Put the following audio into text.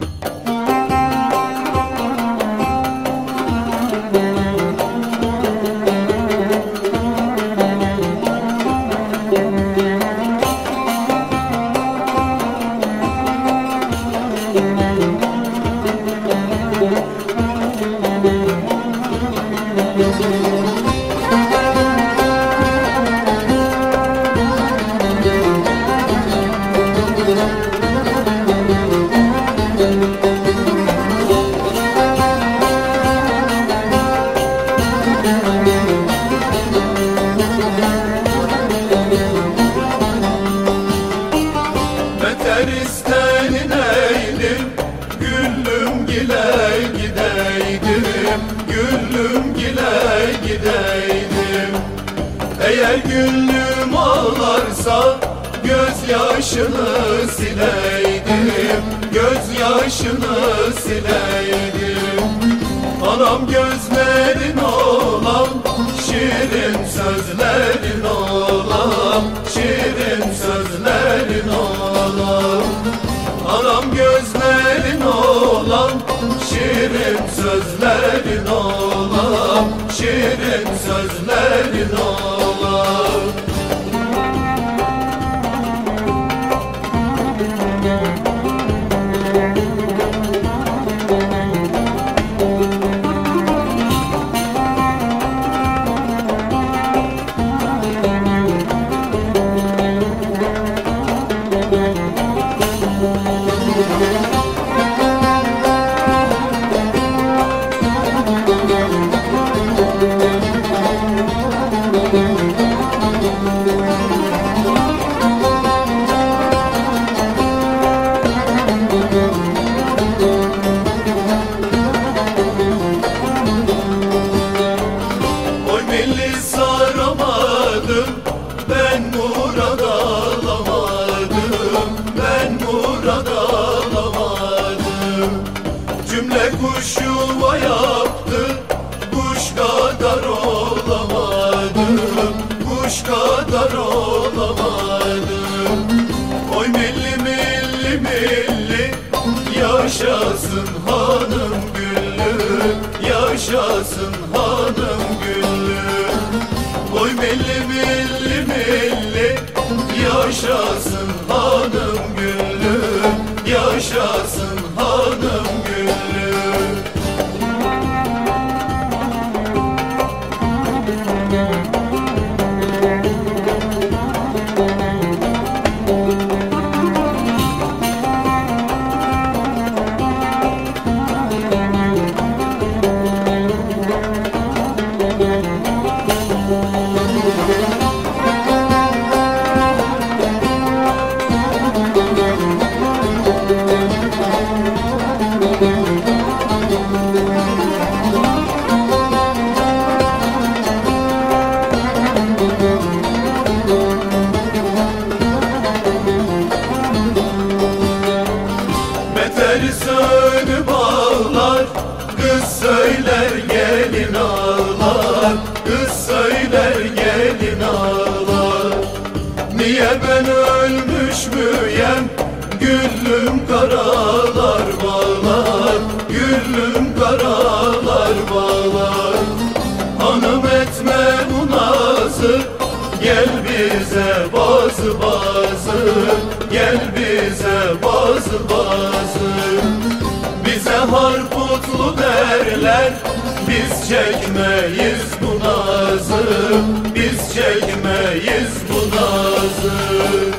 you gideydim Güllüm gile gideydim. Eğer güllüm ağlarsa Gözyaşını sileydim. Gözyaşını sileydim. Anam gözlerin olan Şirin sözlerin olan Şirin sözlerin olan sözlerin olan Şirin sözlerin olan Oy milli kuş yuva yaptı Kuş kadar Kuş kadar olamadım. Oy milli milli milli Yaşasın hanım güllü. Yaşasın hanım güllü. Oy milli milli milli Yaşasın hanım güllü. Yaşasın Sönü bağlar Kız söyler gelin ağlar. Kız gelin ağlar. Niye ben ölmüş müyem? Güllüm karalar bağlar. Güllüm karalar bağlar. Hanım etme Gel bize bazı bazı harputlu derler. Biz çekmeyiz bu nazı. Biz çekmeyiz bu nazı